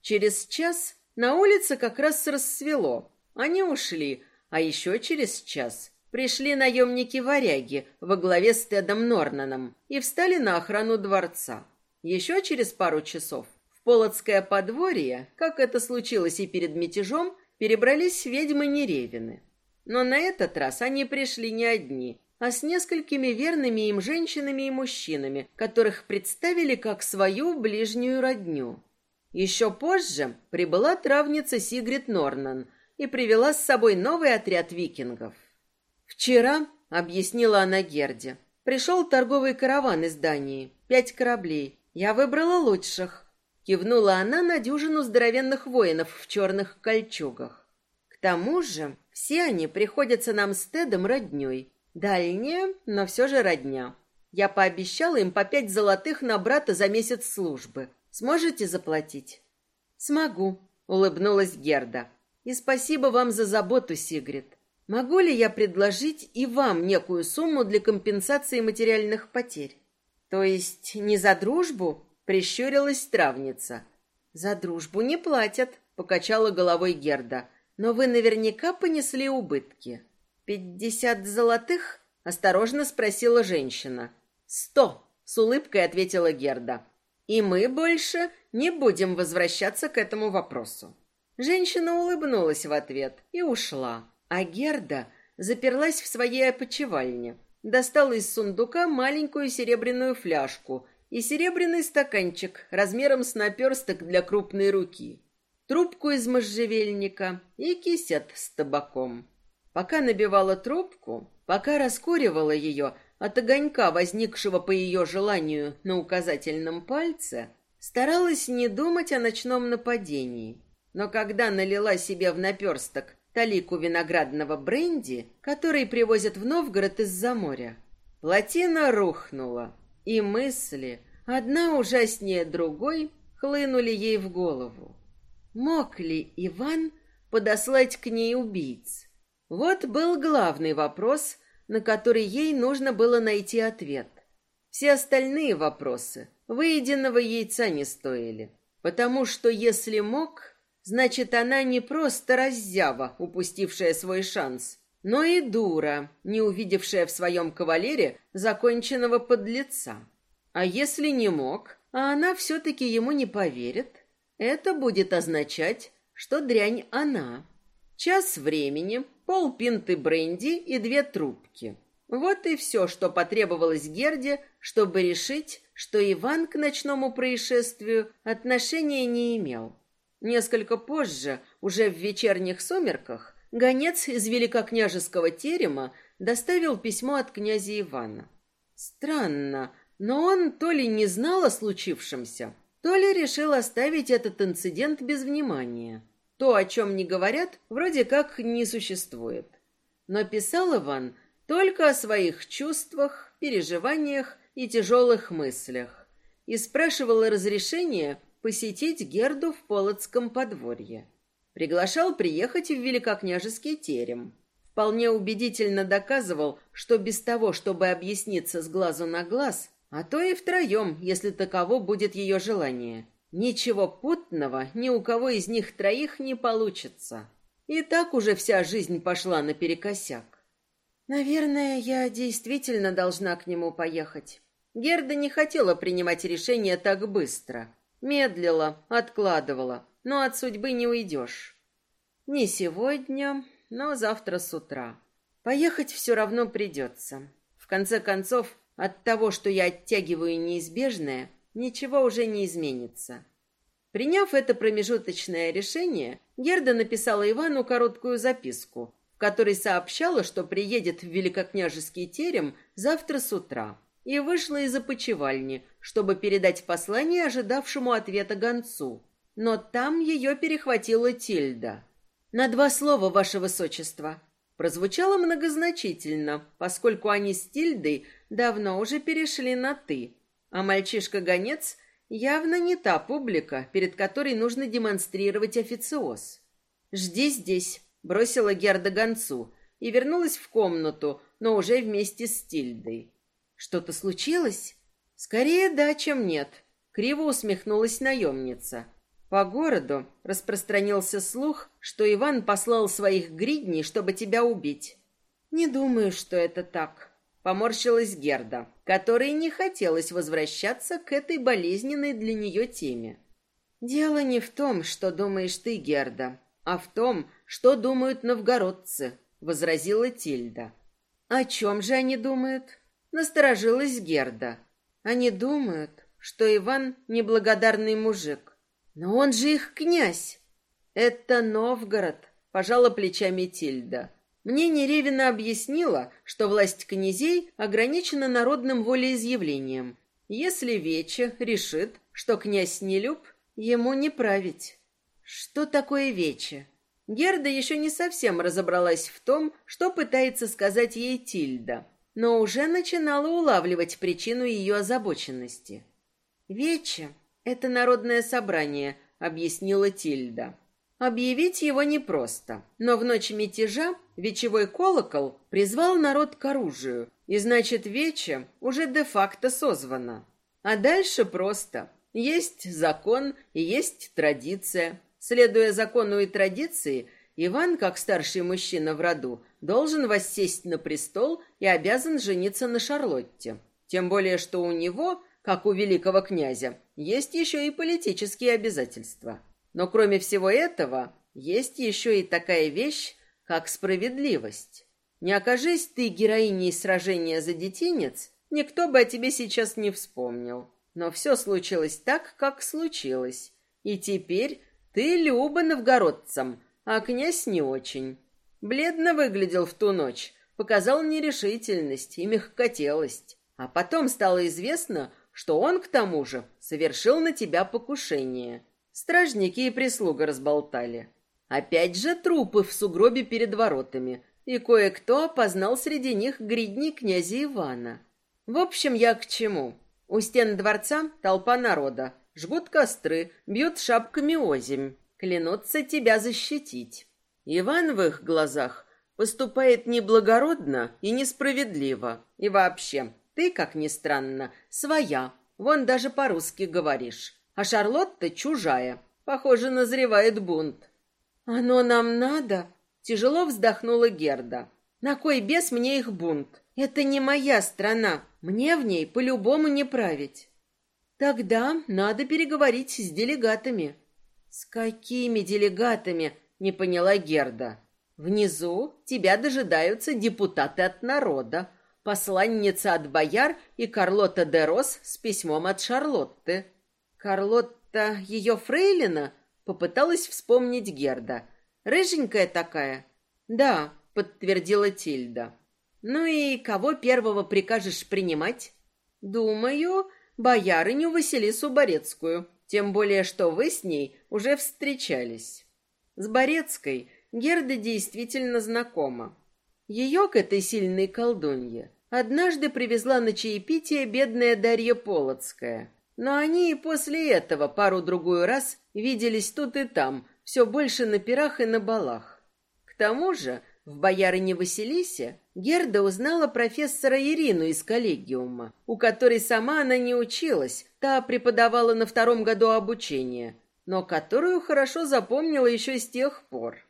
Через час на улице как раз рассвело. Они ушли, а еще через час Пришли наемники-варяги во главе с Тедом Норнаном и встали на охрану дворца. Еще через пару часов в Полоцкое подворье, как это случилось и перед мятежом, перебрались ведьмы Неревины. Но на этот раз они пришли не одни, а с несколькими верными им женщинами и мужчинами, которых представили как свою ближнюю родню. Еще позже прибыла травница Сигрид Норнан и привела с собой новый отряд викингов. «Вчера», — объяснила она Герде, — «пришел торговый караван из Дании, пять кораблей. Я выбрала лучших». Кивнула она на дюжину здоровенных воинов в черных кольчугах. К тому же все они приходятся нам с Тедом родней. Дальняя, но все же родня. Я пообещала им по пять золотых на брата за месяц службы. Сможете заплатить? Смогу, улыбнулась Герда. И спасибо вам за заботу, Сигрид. Могу ли я предложить и вам некую сумму для компенсации материальных потерь? То есть не за дружбу? Прищурилась травница. За дружбу не платят, покачала головой Герда. Но вы наверняка понесли убытки. Пятьдесят золотых? Осторожно спросила женщина. Сто, с улыбкой ответила Герда. И мы больше не будем возвращаться к этому вопросу. Женщина улыбнулась в ответ и ушла. А Герда заперлась в своей опочивальне, достала из сундука маленькую серебряную фляжку и серебряный стаканчик размером с наперсток для крупной руки, трубку из можжевельника и кисет с табаком. Пока набивала трубку, пока раскуривала ее от огонька, возникшего по ее желанию на указательном пальце, старалась не думать о ночном нападении. Но когда налила себе в наперсток талику виноградного бренди, который привозят в Новгород из-за моря. Плотина рухнула, и мысли, одна ужаснее другой, хлынули ей в голову. Мог ли Иван подослать к ней убийц? Вот был главный вопрос, на который ей нужно было найти ответ. Все остальные вопросы выеденного яйца не стоили, потому что если мог, значит, она не просто раззява, упустившая свой шанс, но и дура, не увидевшая в своем кавалере законченного подлеца. А если не мог, а она все-таки ему не поверит, это будет означать, что дрянь она. Час времени, полпинты бренди и две трубки. Вот и все, что потребовалось Герде, чтобы решить, что Иван к ночному происшествию отношения не имел. Несколько позже, уже в вечерних сумерках, гонец из великокняжеского терема доставил письмо от князя Ивана. Странно, но он то ли не знал о случившемся, то ли решил оставить этот инцидент без внимания. То, о чем не говорят, вроде как не существует. Но писал Иван только о своих чувствах, переживаниях и тяжелых мыслях и спрашивал разрешения посетить Герду в Полоцком подворье. Приглашал приехать в Великокняжеский терем. Вполне убедительно доказывал, что без того, чтобы объясниться с глазу на глаз, а то и втроем, если таково будет ее желание. Ничего путного ни у кого из них троих не получится. И так уже вся жизнь пошла наперекосяк. Наверное, я действительно должна к нему поехать. Герда не хотела принимать решение так быстро. Медлила, откладывала, но от судьбы не уйдешь. Не сегодня, но завтра с утра. Поехать все равно придется. В конце концов, от того, что я оттягиваю неизбежное, ничего уже не изменится. Приняв это промежуточное решение, Герда написала Ивану короткую записку, в которой сообщала, что приедет в Великокняжеский терем завтра с утра, и вышла из опочивальни, чтобы передать послание ожидавшему ответа гонцу. Но там ее перехватила Тильда. «На два слова, ваше высочество», прозвучало многозначительно, поскольку они с Тильдой давно уже перешли на «ты», а мальчишка-гонец явно не та публика, перед которой нужно демонстрировать официоз. «Жди здесь», — бросила Герда гонцу и вернулась в комнату, но уже вместе с Тильдой. «Что-то случилось?» «Скорее да, чем нет», — криво усмехнулась наемница. По городу распространился слух, что Иван послал своих гридней, чтобы тебя убить. Не думаю, что это так. Поморщилась Герда, которой не хотелось возвращаться к этой болезненной для нее теме. Дело не в том, что думаешь ты, Герда, а в том, что думают новгородцы, возразила Тильда. О чем же они думают? Насторожилась Герда. Они думают, что Иван неблагодарный мужик, но он же их князь. Это Новгород, пожала плечами Тильда. Мне Неревина объяснила, что власть князей ограничена народным волеизъявлением. Если Вече решит, что князь не люб, ему не править. Что такое Вече? Герда еще не совсем разобралась в том, что пытается сказать ей Тильда, но уже начинала улавливать причину ее озабоченности. Вече «Это народное собрание», — объяснила Тильда. Объявить его непросто, но в ночь мятежа вечевой колокол призвал народ к оружию, и значит, вече уже де-факто созвано. А дальше просто. Есть закон и есть традиция. Следуя закону и традиции, Иван, как старший мужчина в роду, должен воссесть на престол и обязан жениться на Шарлотте. Тем более, что у него как у великого князя, есть еще и политические обязательства. Но кроме всего этого, есть еще и такая вещь, как справедливость. Не окажись ты героиней сражения за детинец, никто бы о тебе сейчас не вспомнил. Но все случилось так, как случилось. И теперь ты Люба новгородцам, а князь не очень. Бледно выглядел в ту ночь, показал нерешительность и мягкотелость. А потом стало известно, что он, к тому же, совершил на тебя покушение. Стражники и прислуга разболтали. Опять же трупы в сугробе перед воротами, и кое-кто опознал среди них гридни князя Ивана. В общем, я к чему? У стен дворца толпа народа, жгут костры, бьют шапками озимь, клянутся тебя защитить. Иван в их глазах поступает неблагородно и несправедливо. И вообще, ты, как ни странно, своя, вон даже по-русски говоришь. А Шарлотта чужая, похоже, назревает бунт. «Оно нам надо?» — тяжело вздохнула Герда. «На кой бес мне их бунт? Это не моя страна, мне в ней по-любому не править». «Тогда надо переговорить с делегатами». «С какими делегатами?» — не поняла Герда. «Внизу тебя дожидаются депутаты от народа, посланница от бояр и Карлота де Рос с письмом от Шарлотты». «Карлотта ее фрейлина?» — попыталась вспомнить Герда. «Рыженькая такая?» «Да», — подтвердила Тильда. «Ну и кого первого прикажешь принимать?» «Думаю, боярыню Василису Борецкую, тем более, что вы с ней уже встречались». С Борецкой Герда действительно знакома. Ее к этой сильной колдунье однажды привезла на чаепитие бедная Дарья Полоцкая. Но они и после этого пару-другую раз виделись тут и там, все больше на пирах и на балах. К тому же в боярине Василисе Герда узнала профессора Ирину из коллегиума, у которой сама она не училась, та преподавала на втором году обучения, но которую хорошо запомнила еще с тех пор.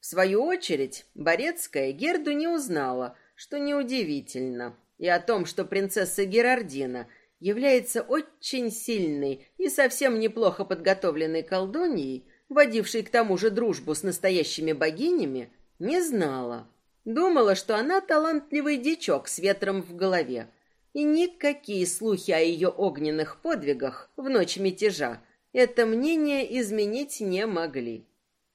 В свою очередь, Борецкая Герду не узнала, что неудивительно, и о том, что принцесса Герардина является очень сильной и совсем неплохо подготовленной колдуньей, водившей к тому же дружбу с настоящими богинями, не знала. Думала, что она талантливый дичок с ветром в голове. И никакие слухи о ее огненных подвигах в ночь мятежа это мнение изменить не могли.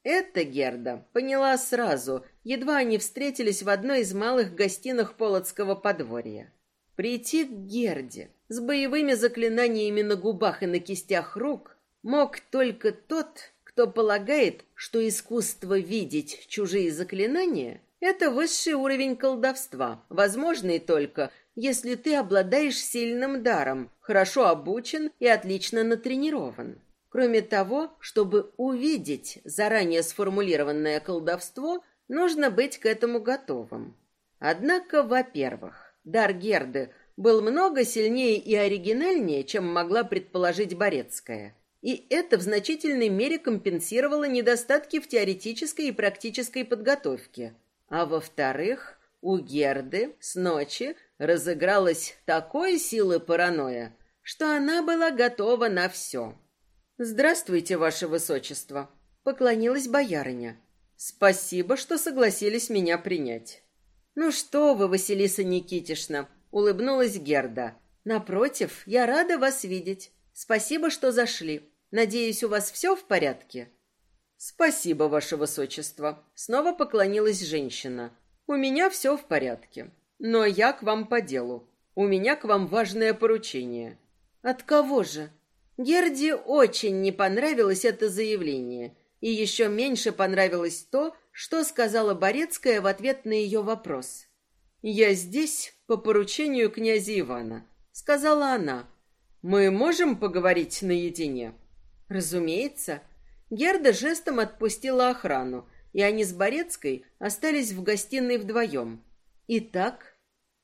Это Герда поняла сразу, едва они встретились в одной из малых гостиных Полоцкого подворья. Прийти к Герде с боевыми заклинаниями на губах и на кистях рук мог только тот, кто полагает, что искусство видеть чужие заклинания — это высший уровень колдовства, возможный только, если ты обладаешь сильным даром, хорошо обучен и отлично натренирован. Кроме того, чтобы увидеть заранее сформулированное колдовство, нужно быть к этому готовым. Однако, во-первых, дар Герды был много сильнее и оригинальнее, чем могла предположить Борецкая и это в значительной мере компенсировало недостатки в теоретической и практической подготовке. А во-вторых, у Герды с ночи разыгралась такой силы паранойя, что она была готова на все. «Здравствуйте, ваше высочество», — поклонилась боярыня. «Спасибо, что согласились меня принять». «Ну что вы, Василиса Никитишна», — улыбнулась Герда. «Напротив, я рада вас видеть. Спасибо, что зашли. Надеюсь, у вас все в порядке?» «Спасибо, ваше высочество», — снова поклонилась женщина. «У меня все в порядке. Но я к вам по делу. У меня к вам важное поручение». «От кого же?» Герде очень не понравилось это заявление, и еще меньше понравилось то, что сказала Борецкая в ответ на ее вопрос. «Я здесь по поручению князя Ивана», — сказала она, мы можем поговорить наедине? Разумеется. Герда жестом отпустила охрану, и они с Борецкой остались в гостиной вдвоем. Итак,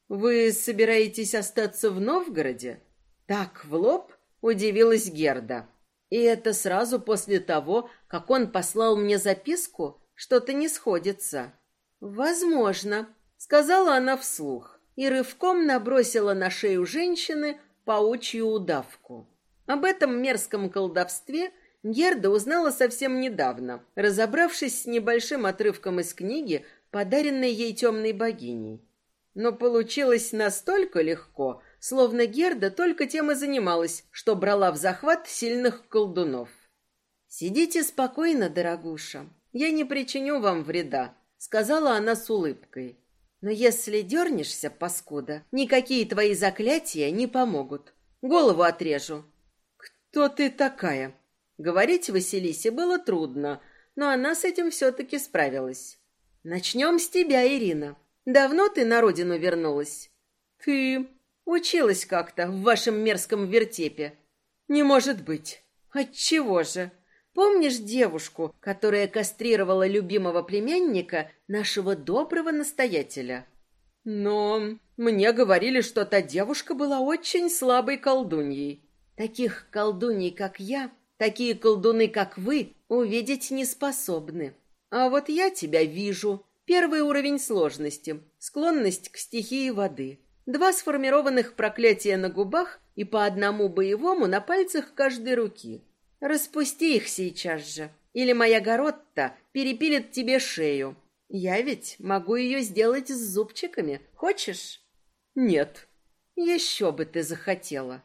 вы собираетесь остаться в Новгороде? Так, в лоб? Удивилась Герда. И это сразу после того, как он послал мне записку? Что-то не сходится. Возможно, сказала она вслух и рывком набросила на шею женщины паучью удавку. Об этом мерзком колдовстве Герда узнала совсем недавно, разобравшись с небольшим отрывком из книги, подаренной ей темной богиней. Но получилось настолько легко, словно Герда только тем и занималась, что брала в захват сильных колдунов. «Сидите спокойно, дорогуша, я не причиню вам вреда», — сказала она с улыбкой. Но если дернешься, паскуда, никакие твои заклятия не помогут. Голову отрежу. Кто ты такая? Говорить Василисе было трудно, но она с этим все-таки справилась. «Начнем с тебя, Ирина. Давно ты на родину вернулась?» «Ты училась как-то в вашем мерзком вертепе». «Не может быть. Отчего же?» Помнишь девушку, которая кастрировала любимого племянника нашего доброго настоятеля? Но мне говорили, что та девушка была очень слабой колдуньей. Таких колдуней, как я, такие колдуны, как вы, увидеть не способны. А вот я тебя вижу. Первый уровень сложности — склонность к стихии воды. Два сформированных проклятия на губах и по одному боевому на пальцах каждой руки — Распусти их сейчас же, или моя Горотта перепилит тебе шею. Я ведь могу ее сделать с зубчиками. Хочешь? Нет. Еще бы ты захотела.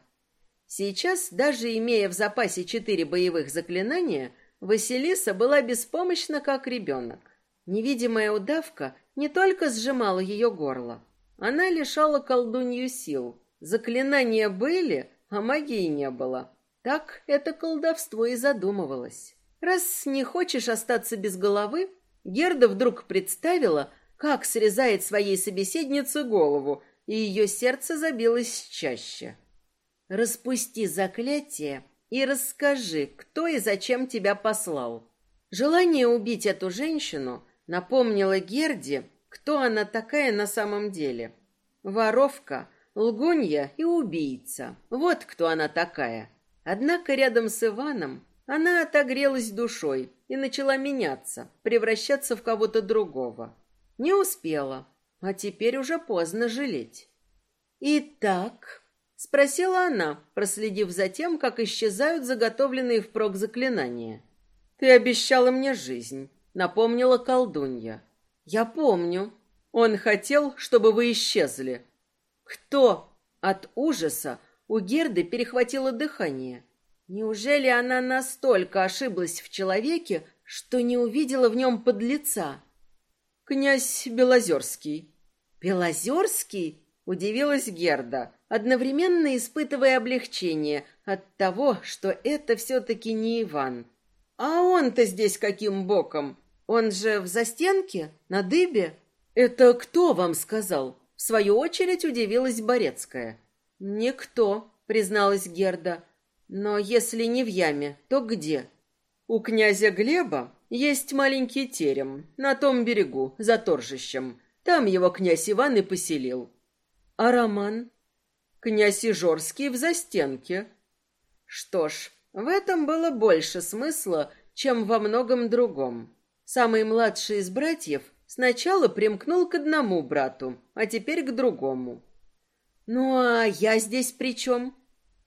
Сейчас, даже имея в запасе четыре боевых заклинания, Василиса была беспомощна, как ребенок. Невидимая удавка не только сжимала ее горло, она лишала колдунью сил. Заклинания были, а магии не было. Так это колдовство и задумывалось. Раз не хочешь остаться без головы, Герда вдруг представила, как срезает своей собеседнице голову, и ее сердце забилось чаще. «Распусти заклятие и расскажи, кто и зачем тебя послал». Желание убить эту женщину напомнило Герде, кто она такая на самом деле. Воровка, лгунья и убийца. Вот кто она такая. Однако рядом с Иваном она отогрелась душой и начала меняться, превращаться в кого-то другого. Не успела, а теперь уже поздно жалеть. «Итак?» — спросила она, проследив за тем, как исчезают заготовленные впрок заклинания. «Ты обещала мне жизнь», — напомнила колдунья. «Я помню. Он хотел, чтобы вы исчезли». «Кто?» От ужаса у Герды перехватило дыхание. Неужели она настолько ошиблась в человеке, что не увидела в нем подлеца? «Князь Белозерский». «Белозерский?» — удивилась Герда, одновременно испытывая облегчение от того, что это все-таки не Иван. «А он-то здесь каким боком? Он же в застенке? На дыбе?» «Это кто вам сказал?» В свою очередь удивилась Борецкая. «Никто», — призналась Герда. «Но если не в яме, то где?» «У князя Глеба есть маленький терем на том берегу, за торжищем. Там его князь Иван и поселил». «А Роман?» «Князь Ижорский в застенке». Что ж, в этом было больше смысла, чем во многом другом. Самый младший из братьев сначала примкнул к одному брату, а теперь к другому. «Ну а я здесь при чем?»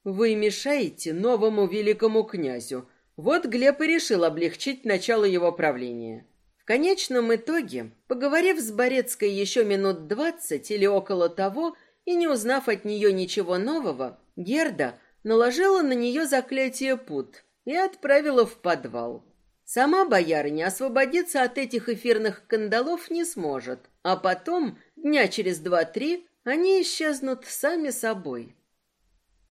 «Вы мешаете новому великому князю. Вот Глеб и решил облегчить начало его правления». В конечном итоге, поговорив с Борецкой еще минут двадцать или около того, и не узнав от нее ничего нового, Герда наложила на нее заклятие пут и отправила в подвал. Сама боярыня освободиться от этих эфирных кандалов не сможет, а потом, дня через два-три, они исчезнут сами собой.